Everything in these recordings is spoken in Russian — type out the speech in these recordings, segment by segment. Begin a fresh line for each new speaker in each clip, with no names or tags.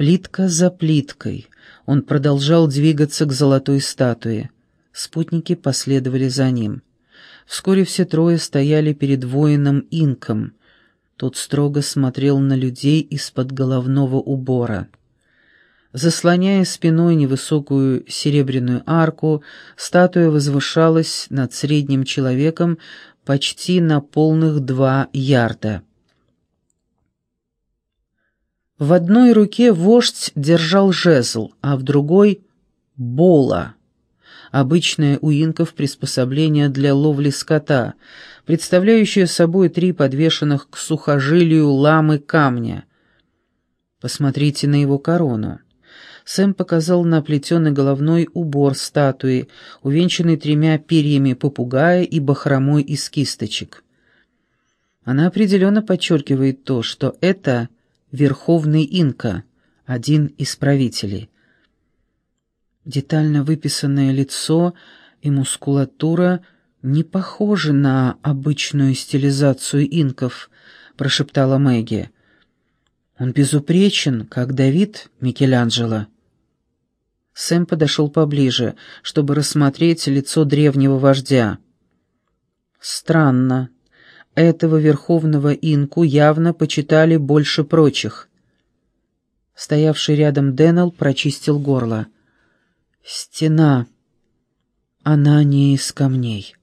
Плитка за плиткой он продолжал двигаться к золотой статуе. Спутники последовали за ним. Вскоре все трое стояли перед воином-инком. Тот строго смотрел на людей из-под головного убора. Заслоняя спиной невысокую серебряную арку, статуя возвышалась над средним человеком почти на полных два ярда. В одной руке вождь держал жезл, а в другой — бола. Обычное у инков приспособление для ловли скота, представляющее собой три подвешенных к сухожилию ламы камня. Посмотрите на его корону. Сэм показал на плетеный головной убор статуи, увенчанный тремя перьями попугая и бахромой из кисточек. Она определенно подчеркивает то, что это верховный инка, один из правителей. Детально выписанное лицо и мускулатура не похожи на обычную стилизацию инков, прошептала Мэгги. Он безупречен, как Давид Микеланджело. Сэм подошел поближе, чтобы рассмотреть лицо древнего вождя. Странно. Этого верховного инку явно почитали больше прочих. Стоявший рядом Деннел прочистил горло. «Стена. Она не из камней».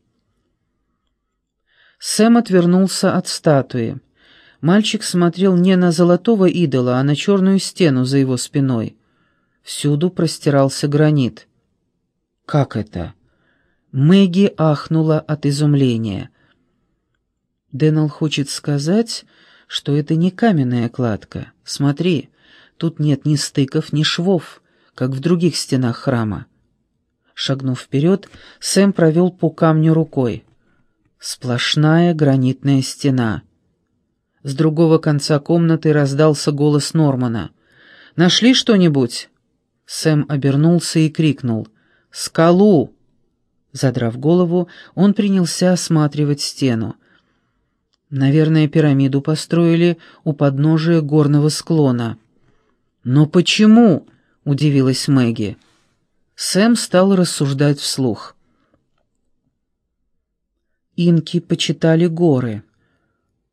Сэм отвернулся от статуи. Мальчик смотрел не на золотого идола, а на черную стену за его спиной. Всюду простирался гранит. «Как это?» Мэгги ахнула от изумления. Дэннел хочет сказать, что это не каменная кладка. Смотри, тут нет ни стыков, ни швов, как в других стенах храма. Шагнув вперед, Сэм провел по камню рукой. Сплошная гранитная стена. С другого конца комнаты раздался голос Нормана. «Нашли что-нибудь?» Сэм обернулся и крикнул. «Скалу!» Задрав голову, он принялся осматривать стену. Наверное, пирамиду построили у подножия горного склона. «Но почему?» — удивилась Мэгги. Сэм стал рассуждать вслух. Инки почитали горы.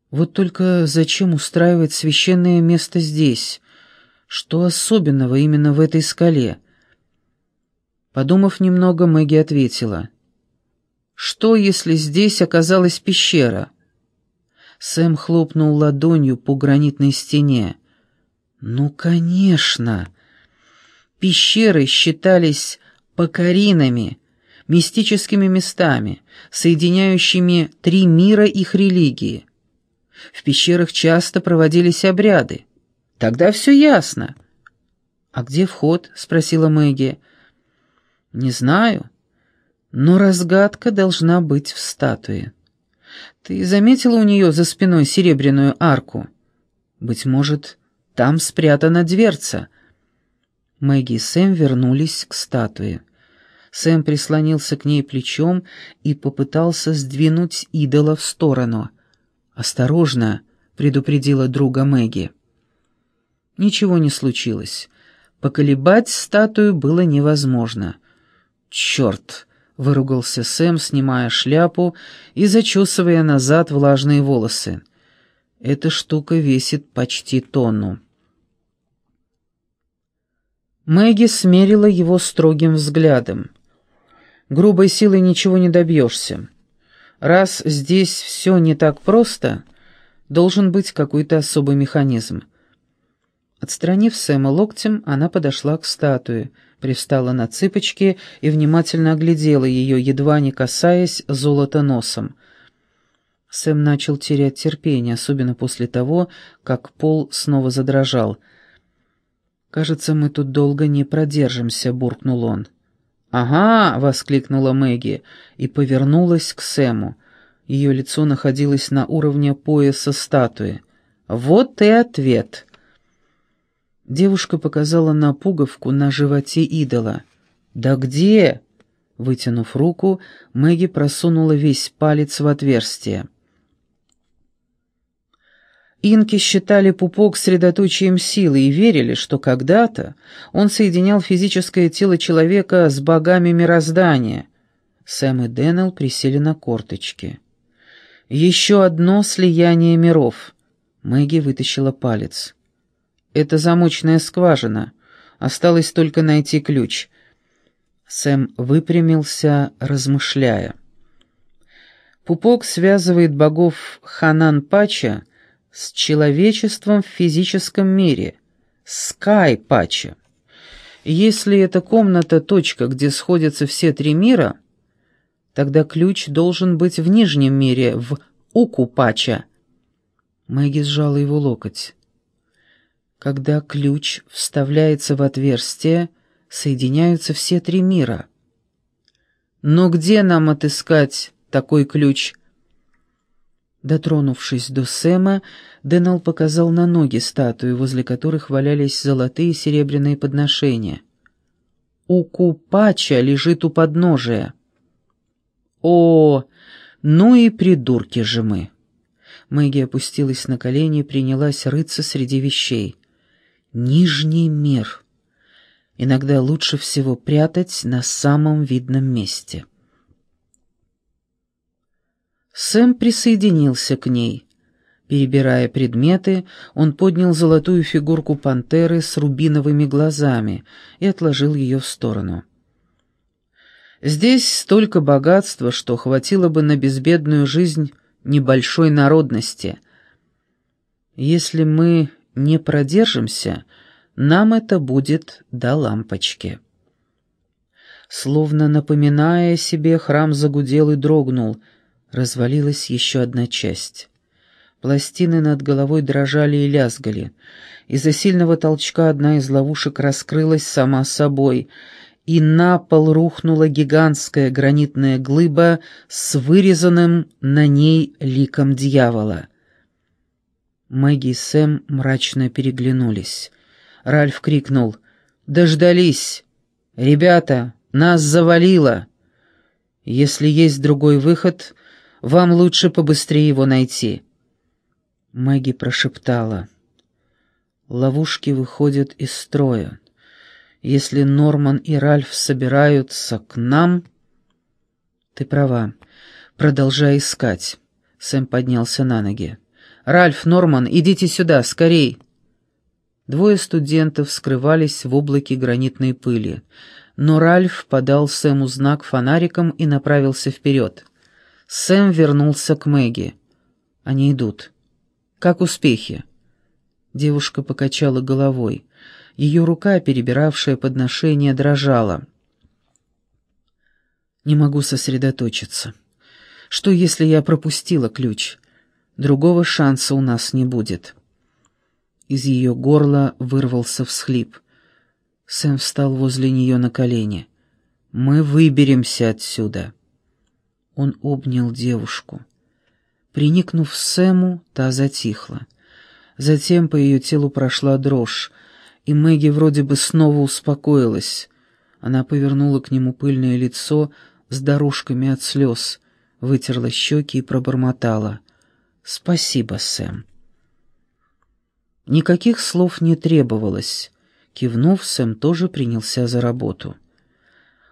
Вот только зачем устраивать священное место здесь? Что особенного именно в этой скале? Подумав немного, Мэгги ответила. «Что, если здесь оказалась пещера?» Сэм хлопнул ладонью по гранитной стене. «Ну, конечно!» Пещеры считались покоринами, мистическими местами, соединяющими три мира их религии. В пещерах часто проводились обряды. Тогда все ясно. «А где вход?» — спросила Мэгги. «Не знаю, но разгадка должна быть в статуе. Ты заметила у нее за спиной серебряную арку? Быть может, там спрятана дверца». Мэгги и Сэм вернулись к статуе. Сэм прислонился к ней плечом и попытался сдвинуть идола в сторону. «Осторожно!» — предупредила друга Мэгги. Ничего не случилось. Поколебать статую было невозможно. «Черт!» — выругался Сэм, снимая шляпу и зачесывая назад влажные волосы. «Эта штука весит почти тонну». Мэгги смерила его строгим взглядом. Грубой силой ничего не добьешься. Раз здесь все не так просто, должен быть какой-то особый механизм. Отстранив Сэма локтем, она подошла к статуе, привстала на цыпочки и внимательно оглядела ее, едва не касаясь золота носом. Сэм начал терять терпение, особенно после того, как пол снова задрожал. «Кажется, мы тут долго не продержимся», — буркнул он. «Ага!» — воскликнула Мэгги и повернулась к Сэму. Ее лицо находилось на уровне пояса статуи. «Вот и ответ!» Девушка показала на пуговку на животе идола. «Да где?» Вытянув руку, Мэгги просунула весь палец в отверстие. Инки считали пупок средоточием силы и верили, что когда-то он соединял физическое тело человека с богами мироздания. Сэм и Дэннел присели на корточки. «Еще одно слияние миров». Мэгги вытащила палец. «Это замочная скважина. Осталось только найти ключ». Сэм выпрямился, размышляя. Пупок связывает богов Ханан-Пача с человечеством в физическом мире, Скай-Пача. Если эта комната — точка, где сходятся все три мира, тогда ключ должен быть в нижнем мире, в Уку-Пача. Мэгги сжала его локоть. Когда ключ вставляется в отверстие, соединяются все три мира. Но где нам отыскать такой ключ — Дотронувшись до Сэма, Деннел показал на ноги статуи, возле которых валялись золотые и серебряные подношения. «У Купача лежит у подножия». «О, ну и придурки же мы!» Мэгги опустилась на колени и принялась рыться среди вещей. «Нижний мир. Иногда лучше всего прятать на самом видном месте». Сэм присоединился к ней. Перебирая предметы, он поднял золотую фигурку пантеры с рубиновыми глазами и отложил ее в сторону. «Здесь столько богатства, что хватило бы на безбедную жизнь небольшой народности. Если мы не продержимся, нам это будет до лампочки». Словно напоминая себе, храм загудел и дрогнул — развалилась еще одна часть. Пластины над головой дрожали и лязгали. Из-за сильного толчка одна из ловушек раскрылась сама собой, и на пол рухнула гигантская гранитная глыба с вырезанным на ней ликом дьявола. Мэгги и Сэм мрачно переглянулись. Ральф крикнул «Дождались! Ребята, нас завалило! Если есть другой выход, вам лучше побыстрее его найти». Мэгги прошептала. «Ловушки выходят из строя. Если Норман и Ральф собираются к нам...» «Ты права. Продолжай искать». Сэм поднялся на ноги. «Ральф, Норман, идите сюда, скорей!» Двое студентов скрывались в облаке гранитной пыли, но Ральф подал Сэму знак фонариком и направился вперед. Сэм вернулся к Мэгги. Они идут. Как успехи? Девушка покачала головой. Ее рука, перебиравшая подношение, дрожала. Не могу сосредоточиться. Что, если я пропустила ключ? Другого шанса у нас не будет. Из ее горла вырвался всхлип. Сэм встал возле нее на колени. «Мы выберемся отсюда». Он обнял девушку. Приникнув Сэму, та затихла. Затем по ее телу прошла дрожь, и Мэгги вроде бы снова успокоилась. Она повернула к нему пыльное лицо с дорожками от слез, вытерла щеки и пробормотала. «Спасибо, Сэм». Никаких слов не требовалось. Кивнув, Сэм тоже принялся за работу.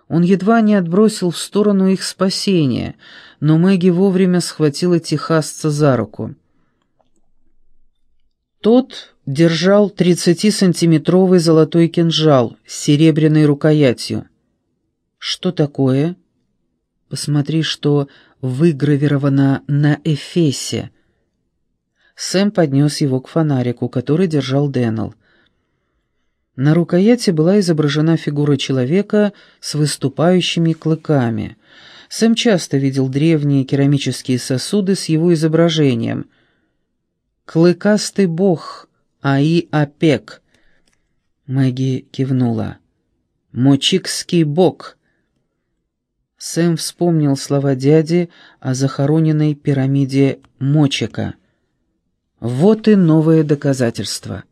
Он едва не отбросил в сторону их спасения, но Мэгги вовремя схватила техасца за руку. Тот держал тридцатисантиметровый золотой кинжал с серебряной рукоятью. «Что такое?» «Посмотри, что выгравировано на эфесе». Сэм поднес его к фонарику, который держал Дэннел. На рукояти была изображена фигура человека с выступающими клыками. Сэм часто видел древние керамические сосуды с его изображением. «Клыкастый бог Аи-Апек», — Мэгги кивнула. «Мочикский бог». Сэм вспомнил слова дяди о захороненной пирамиде Мочика. «Вот и новое доказательство».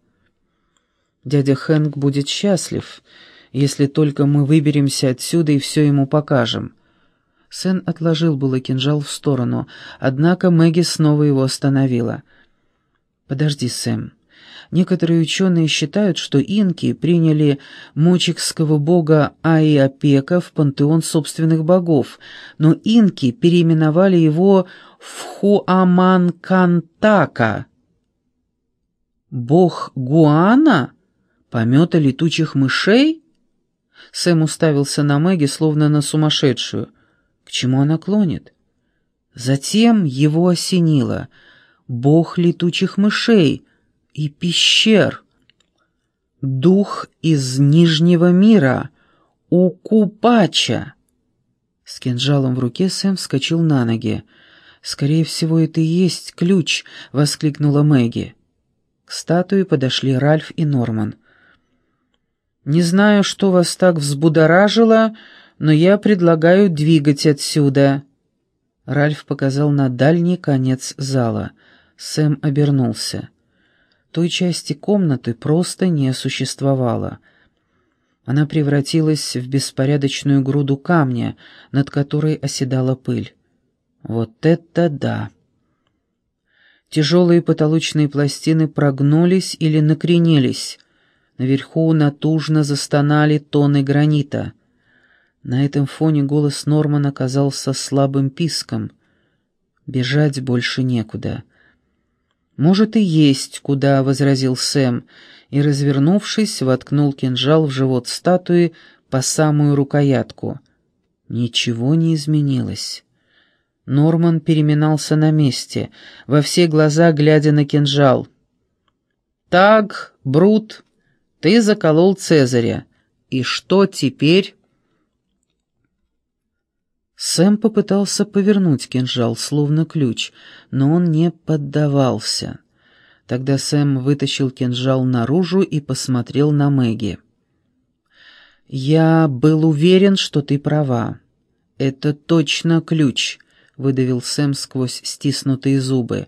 Дядя Хэнк будет счастлив, если только мы выберемся отсюда и все ему покажем». Сэн отложил было кинжал в сторону, однако Мэгги снова его остановила. Подожди, Сэм. Некоторые ученые считают, что инки приняли мочикского бога Аиапека в пантеон собственных богов, но инки переименовали его в Хуаманкантака. «Бог Гуана? Помета летучих мышей?» Сэм уставился на Мэгги, словно на сумасшедшую. К чему она клонит? Затем его осенило. «Бог летучих мышей!» и пещер. Дух из Нижнего мира, Укупача. С кинжалом в руке Сэм вскочил на ноги. «Скорее всего, это и есть ключ!» — воскликнула Мэгги. К статуе подошли Ральф и Норман. «Не знаю, что вас так взбудоражило, но я предлагаю двигать отсюда». Ральф показал на дальний конец зала. Сэм обернулся. Той части комнаты просто не существовало. Она превратилась в беспорядочную груду камня, над которой оседала пыль. Вот это да! Тяжелые потолочные пластины прогнулись или накренились. Наверху натужно застонали тонны гранита. На этом фоне голос Нормана казался слабым писком. Бежать больше некуда. «Может, и есть куда», — возразил Сэм, и, развернувшись, воткнул кинжал в живот статуи по самую рукоятку. Ничего не изменилось. Норман переминался на месте, во все глаза глядя на кинжал. «Так, Брут, ты заколол Цезаря. И что теперь?» Сэм попытался повернуть кинжал, словно ключ, но он не поддавался. Тогда Сэм вытащил кинжал наружу и посмотрел на Мэгги. «Я был уверен, что ты права. Это точно ключ», — выдавил Сэм сквозь стиснутые зубы.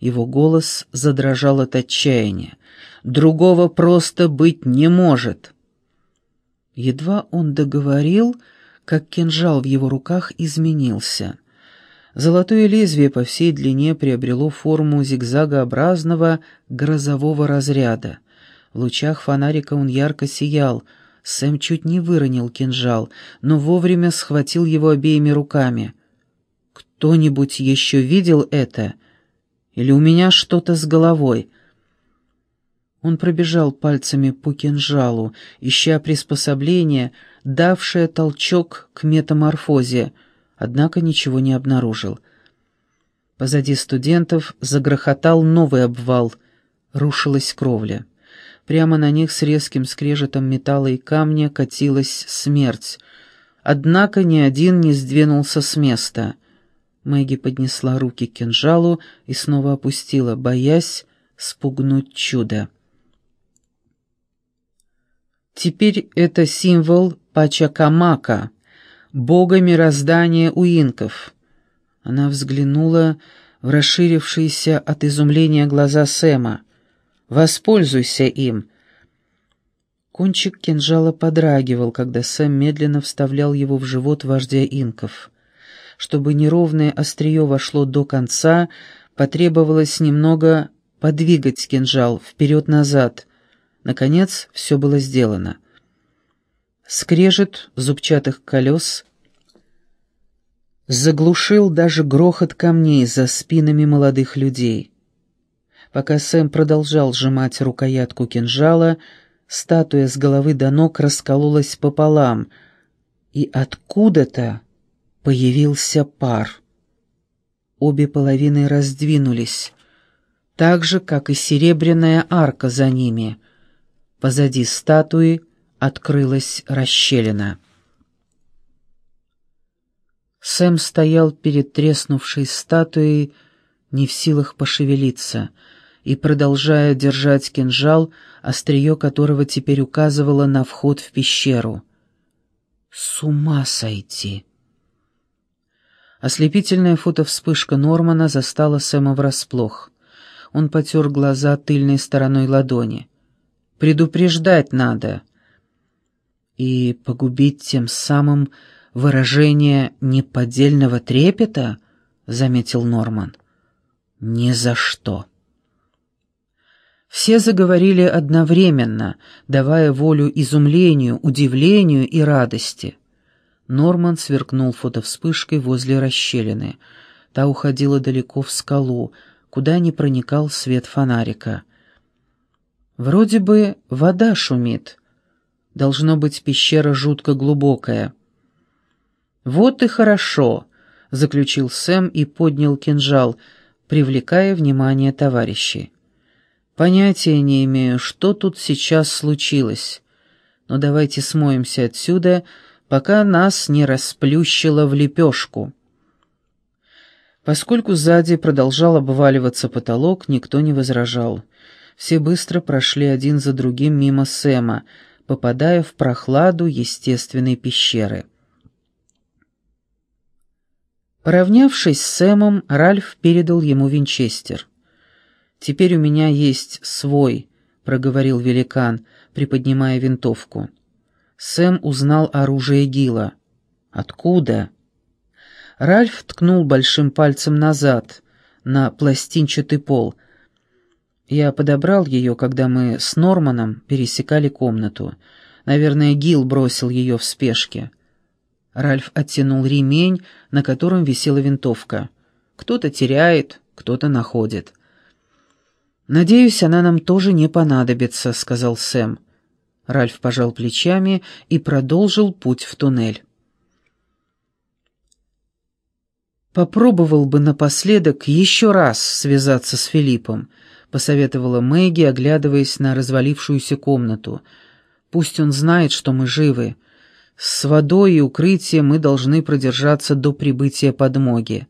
Его голос задрожал от отчаяния. «Другого просто быть не может». Едва он договорил, — как кинжал в его руках изменился. Золотое лезвие по всей длине приобрело форму зигзагообразного грозового разряда. В лучах фонарика он ярко сиял. Сэм чуть не выронил кинжал, но вовремя схватил его обеими руками. «Кто-нибудь еще видел это? Или у меня что-то с головой?» Он пробежал пальцами по кинжалу, ища приспособление, давшее толчок к метаморфозе, однако ничего не обнаружил. Позади студентов загрохотал новый обвал, рушилась кровля. Прямо на них с резким скрежетом металла и камня катилась смерть. Однако ни один не сдвинулся с места. Мэгги поднесла руки к кинжалу и снова опустила, боясь спугнуть чудо. Теперь это символ Пачакамака, бога мироздания у инков. Она взглянула в расширившиеся от изумления глаза Сэма. «Воспользуйся им!» Кончик кинжала подрагивал, когда Сэм медленно вставлял его в живот вождя инков. Чтобы неровное острие вошло до конца, потребовалось немного подвигать кинжал вперед-назад — Наконец, все было сделано. Скрежет зубчатых колес заглушил даже грохот камней за спинами молодых людей. Пока Сэм продолжал сжимать рукоятку кинжала, статуя с головы до ног раскололась пополам, и откуда-то появился пар. Обе половины раздвинулись, так же, как и серебряная арка за ними — Позади статуи открылась расщелина. Сэм стоял перед треснувшей статуей, не в силах пошевелиться, и продолжая держать кинжал, острие которого теперь указывало на вход в пещеру. «С ума сойти!» Ослепительная фотовспышка Нормана застала Сэма врасплох. Он потер глаза тыльной стороной ладони. Предупреждать надо. И погубить тем самым выражение неподдельного трепета, заметил Норман. Ни за что. Все заговорили одновременно, давая волю изумлению, удивлению и радости. Норман сверкнул фотовспышкой возле расщелины. Та уходила далеко в скалу, куда не проникал свет фонарика. Вроде бы вода шумит. Должно быть, пещера жутко глубокая. «Вот и хорошо», — заключил Сэм и поднял кинжал, привлекая внимание товарищей. Понятия не имею, что тут сейчас случилось, но давайте смоемся отсюда, пока нас не расплющило в лепешку. Поскольку сзади продолжал обваливаться потолок, никто не возражал. Все быстро прошли один за другим мимо Сэма, попадая в прохладу естественной пещеры. Поравнявшись с Сэмом, Ральф передал ему винчестер. «Теперь у меня есть свой», — проговорил великан, приподнимая винтовку. Сэм узнал оружие Гила. «Откуда?» Ральф ткнул большим пальцем назад, на пластинчатый пол. Я подобрал ее, когда мы с Норманом пересекали комнату. Наверное, Гил бросил ее в спешке. Ральф оттянул ремень, на котором висела винтовка. Кто-то теряет, кто-то находит. «Надеюсь, она нам тоже не понадобится», — сказал Сэм. Ральф пожал плечами и продолжил путь в туннель. «Попробовал бы напоследок еще раз связаться с Филиппом», — посоветовала Мэгги, оглядываясь на развалившуюся комнату. «Пусть он знает, что мы живы. С водой и укрытием мы должны продержаться до прибытия подмоги».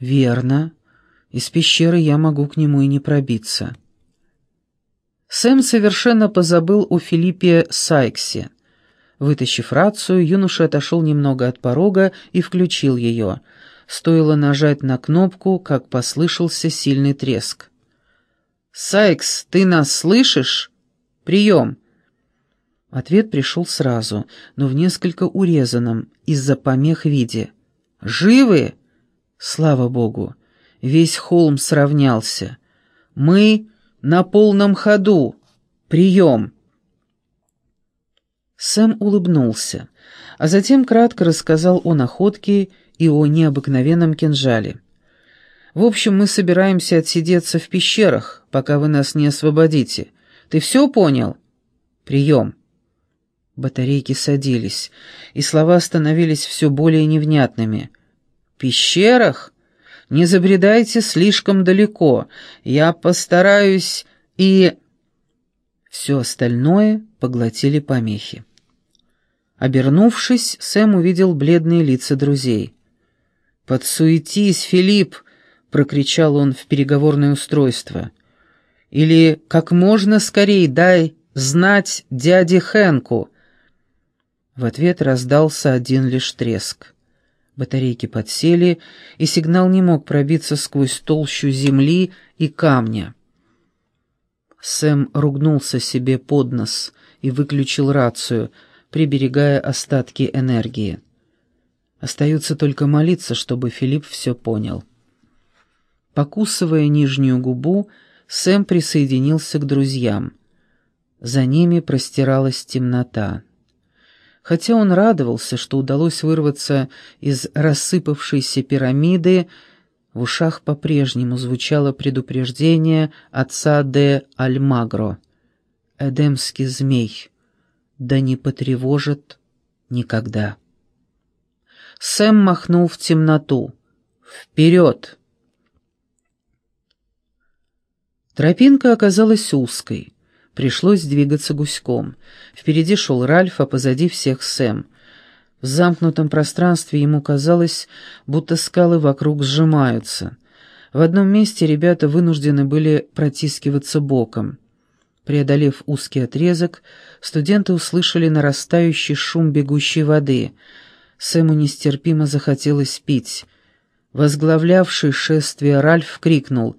«Верно», из пещеры я могу к нему и не пробиться. Сэм совершенно позабыл о Филиппе Сайксе. Вытащив рацию, юноша отошел немного от порога и включил ее. Стоило нажать на кнопку, как послышался сильный треск. «Сайкс, ты нас слышишь? Прием!» Ответ пришел сразу, но в несколько урезанном, из-за помех виде. «Живы?» «Слава Богу!» Весь холм сравнялся. «Мы на полном ходу! Прием!» Сэм улыбнулся, а затем кратко рассказал о находке и о необыкновенном кинжале. «В общем, мы собираемся отсидеться в пещерах, пока вы нас не освободите. Ты все понял? Прием!» Батарейки садились, и слова становились все более невнятными. «Пещерах? Не забредайте слишком далеко. Я постараюсь и...» Все остальное поглотили помехи. Обернувшись, Сэм увидел бледные лица друзей. «Подсуетись, Филипп!» — прокричал он в переговорное устройство. «Или как можно скорее дай знать дяде Хэнку!» В ответ раздался один лишь треск. Батарейки подсели, и сигнал не мог пробиться сквозь толщу земли и камня. Сэм ругнулся себе под нос и выключил рацию, приберегая остатки энергии. Остается только молиться, чтобы Филипп все понял. Покусывая нижнюю губу, Сэм присоединился к друзьям. За ними простиралась темнота. Хотя он радовался, что удалось вырваться из рассыпавшейся пирамиды, в ушах по-прежнему звучало предупреждение отца де Альмагро. «Эдемский змей, да не потревожит никогда». Сэм махнул в темноту. «Вперед!» Тропинка оказалась узкой. Пришлось двигаться гуськом. Впереди шел Ральф, а позади всех Сэм. В замкнутом пространстве ему казалось, будто скалы вокруг сжимаются. В одном месте ребята вынуждены были протискиваться боком. Преодолев узкий отрезок, студенты услышали нарастающий шум бегущей воды. Сэму нестерпимо захотелось пить. Возглавлявший шествие Ральф крикнул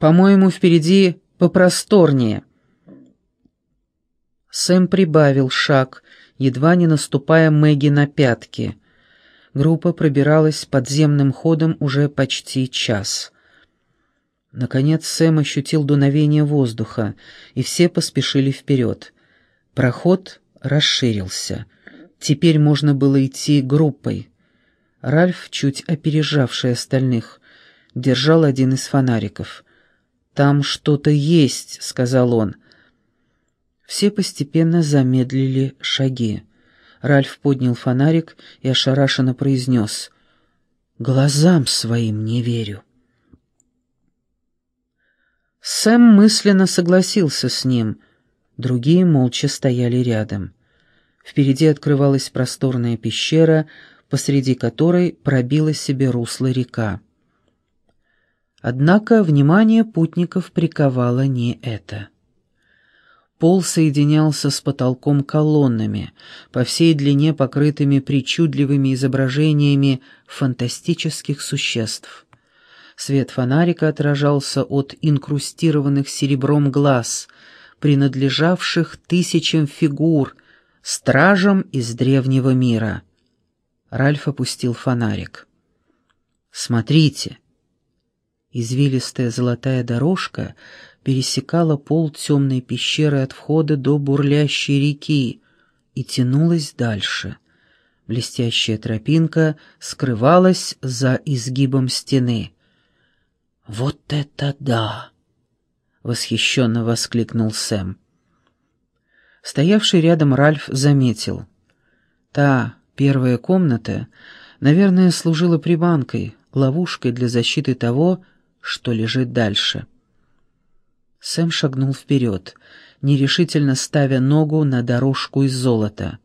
«По-моему, впереди попросторнее». Сэм прибавил шаг, едва не наступая Мэгги на пятки. Группа пробиралась подземным ходом уже почти час. Наконец Сэм ощутил дуновение воздуха, и все поспешили вперед. Проход расширился. Теперь можно было идти группой. Ральф, чуть опережавший остальных, держал один из фонариков. «Там что-то есть», — сказал он. Все постепенно замедлили шаги. Ральф поднял фонарик и ошарашенно произнес. «Глазам своим не верю». Сэм мысленно согласился с ним. Другие молча стояли рядом. Впереди открывалась просторная пещера, посреди которой пробила себе русло река. Однако внимание путников приковало не это. Пол соединялся с потолком колоннами, по всей длине покрытыми причудливыми изображениями фантастических существ. Свет фонарика отражался от инкрустированных серебром глаз, принадлежавших тысячам фигур, стражам из древнего мира. Ральф опустил фонарик. «Смотрите!» Извилистая золотая дорожка пересекала пол темной пещеры от входа до бурлящей реки и тянулась дальше. Блестящая тропинка скрывалась за изгибом стены. «Вот это да!» — восхищенно воскликнул Сэм. Стоявший рядом Ральф заметил. Та первая комната, наверное, служила приманкой, ловушкой для защиты того, что лежит дальше. Сэм шагнул вперед, нерешительно ставя ногу на дорожку из золота.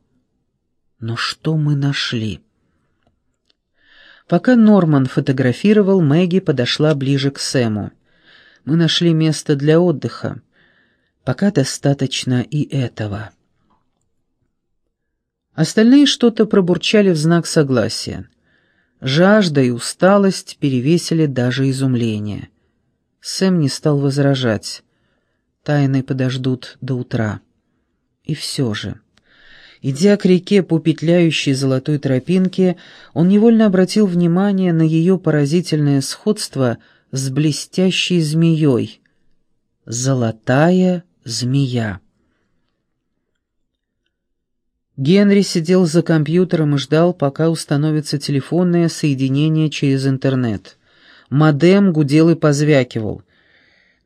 «Но что мы нашли?» Пока Норман фотографировал, Мэгги подошла ближе к Сэму. «Мы нашли место для отдыха. Пока достаточно и этого». Остальные что-то пробурчали в знак согласия. Жажда и усталость перевесили даже изумление. Сэм не стал возражать. Тайны подождут до утра. И все же... Идя к реке по петляющей золотой тропинке, он невольно обратил внимание на ее поразительное сходство с блестящей змеей. Золотая змея. Генри сидел за компьютером и ждал, пока установится телефонное соединение через интернет. Модем гудел и позвякивал.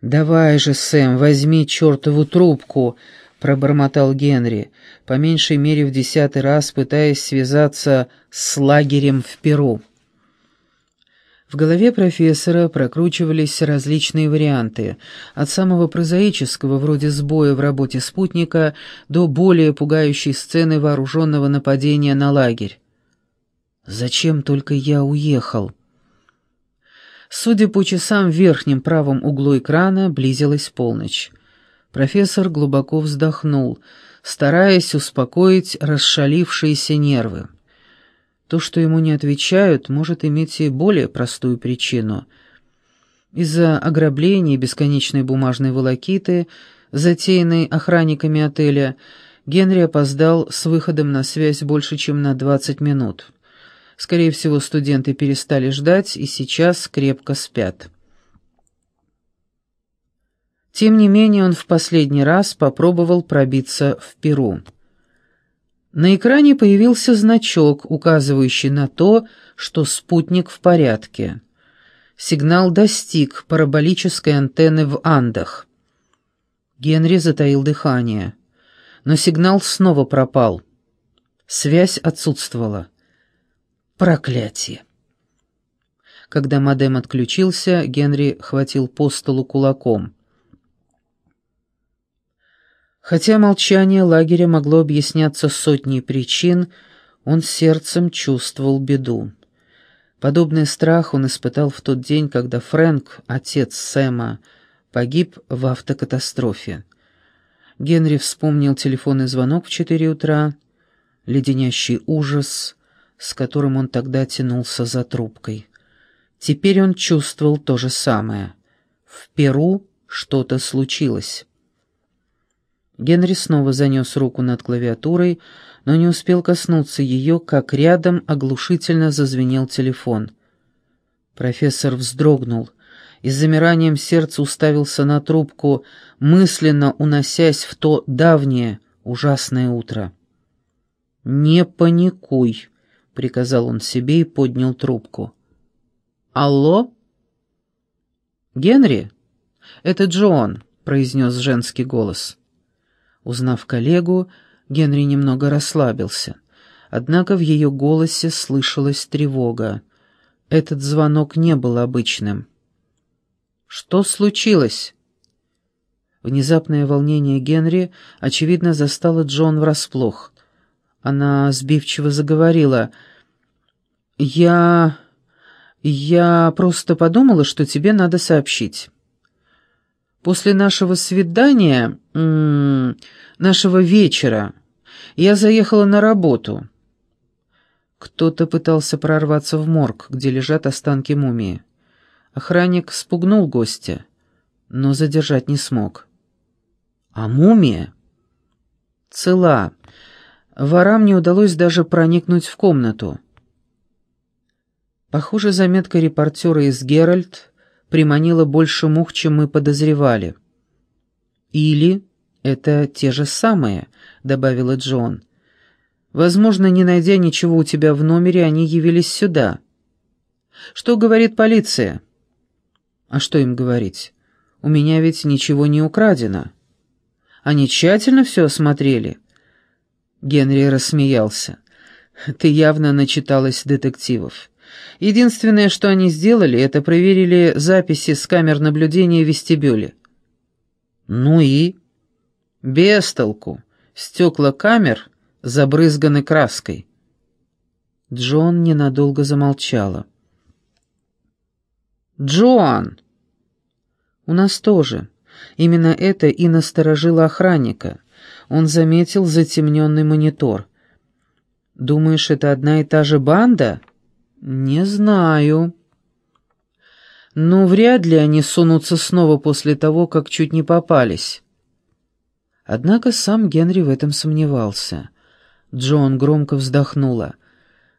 «Давай же, Сэм, возьми чертову трубку!» пробормотал Генри, по меньшей мере в десятый раз пытаясь связаться с лагерем в Перу. В голове профессора прокручивались различные варианты, от самого прозаического, вроде сбоя в работе спутника, до более пугающей сцены вооруженного нападения на лагерь. «Зачем только я уехал?» Судя по часам в верхнем правом углу экрана, близилась полночь. Профессор глубоко вздохнул, стараясь успокоить расшалившиеся нервы. То, что ему не отвечают, может иметь и более простую причину. Из-за ограбления бесконечной бумажной волокиты, затеянной охранниками отеля, Генри опоздал с выходом на связь больше, чем на 20 минут. Скорее всего, студенты перестали ждать и сейчас крепко спят. Тем не менее, он в последний раз попробовал пробиться в Перу. На экране появился значок, указывающий на то, что спутник в порядке. Сигнал достиг параболической антенны в Андах. Генри затаил дыхание, но сигнал снова пропал. Связь отсутствовала. Проклятие! Когда модем отключился, Генри хватил по столу кулаком. Хотя молчание лагеря могло объясняться сотней причин, он сердцем чувствовал беду. Подобный страх он испытал в тот день, когда Фрэнк, отец Сэма, погиб в автокатастрофе. Генри вспомнил телефонный звонок в четыре утра, леденящий ужас, с которым он тогда тянулся за трубкой. Теперь он чувствовал то же самое. В Перу что-то случилось. Генри снова занес руку над клавиатурой, но не успел коснуться ее, как рядом оглушительно зазвенел телефон. Профессор вздрогнул и с замиранием сердца уставился на трубку, мысленно уносясь в то давнее, ужасное утро. «Не паникуй», — приказал он себе и поднял трубку. «Алло?» «Генри?» «Это Джон», — произнес женский голос. Узнав коллегу, Генри немного расслабился. Однако в ее голосе слышалась тревога. Этот звонок не был обычным. «Что случилось?» Внезапное волнение Генри, очевидно, застало Джон врасплох. Она сбивчиво заговорила. «Я... я просто подумала, что тебе надо сообщить. После нашего свидания, нашего вечера, я заехала на работу». Кто-то пытался прорваться в морг, где лежат останки мумии. Охранник спугнул гостя, но задержать не смог. А мумия? Цела. Ворам не удалось даже проникнуть в комнату. Похоже, заметка репортера из «Геральт» приманила больше мух, чем мы подозревали. «Или это те же самые», — добавила Джон. «Возможно, не найдя ничего у тебя в номере, они явились сюда». «Что говорит полиция?» «А что им говорить? У меня ведь ничего не украдено». Они тщательно все осмотрели?» Генри рассмеялся. «Ты явно начиталась детективов. Единственное, что они сделали, это проверили записи с камер наблюдения в вестибюле». «Ну и?» «Без толку. Стекла камер забрызганы краской». Джон ненадолго замолчала. «Джоан!» «У нас тоже. Именно это и насторожило охранника. Он заметил затемненный монитор. «Думаешь, это одна и та же банда?» «Не знаю». «Ну, вряд ли они сунутся снова после того, как чуть не попались». Однако сам Генри в этом сомневался. Джон громко вздохнула.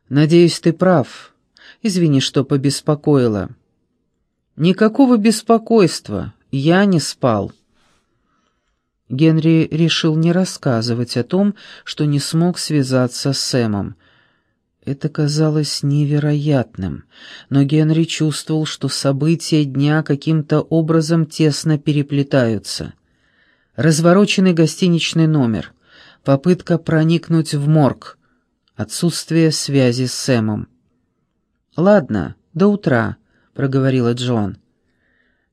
«Надеюсь, ты прав. Извини, что побеспокоила». «Никакого беспокойства. Я не спал. Генри решил не рассказывать о том, что не смог связаться с Сэмом. Это казалось невероятным, но Генри чувствовал, что события дня каким-то образом тесно переплетаются. Развороченный гостиничный номер, попытка проникнуть в морг, отсутствие связи с Сэмом. «Ладно, до утра», — проговорила Джон.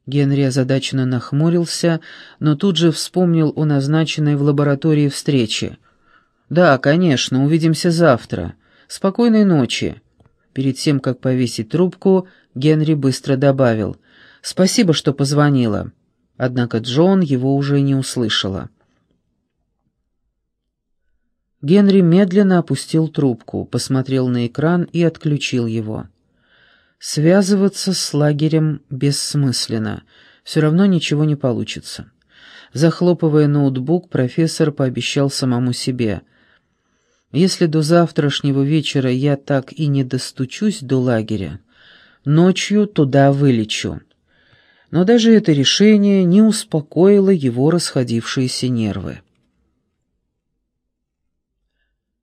Генри озадаченно нахмурился, но тут же вспомнил о назначенной в лаборатории встрече. «Да, конечно, увидимся завтра. Спокойной ночи». Перед тем, как повесить трубку, Генри быстро добавил «Спасибо, что позвонила». Однако Джон его уже не услышала. Генри медленно опустил трубку, посмотрел на экран и отключил его. Связываться с лагерем бессмысленно, все равно ничего не получится. Захлопывая ноутбук, профессор пообещал самому себе. «Если до завтрашнего вечера я так и не достучусь до лагеря, ночью туда вылечу». Но даже это решение не успокоило его расходившиеся нервы.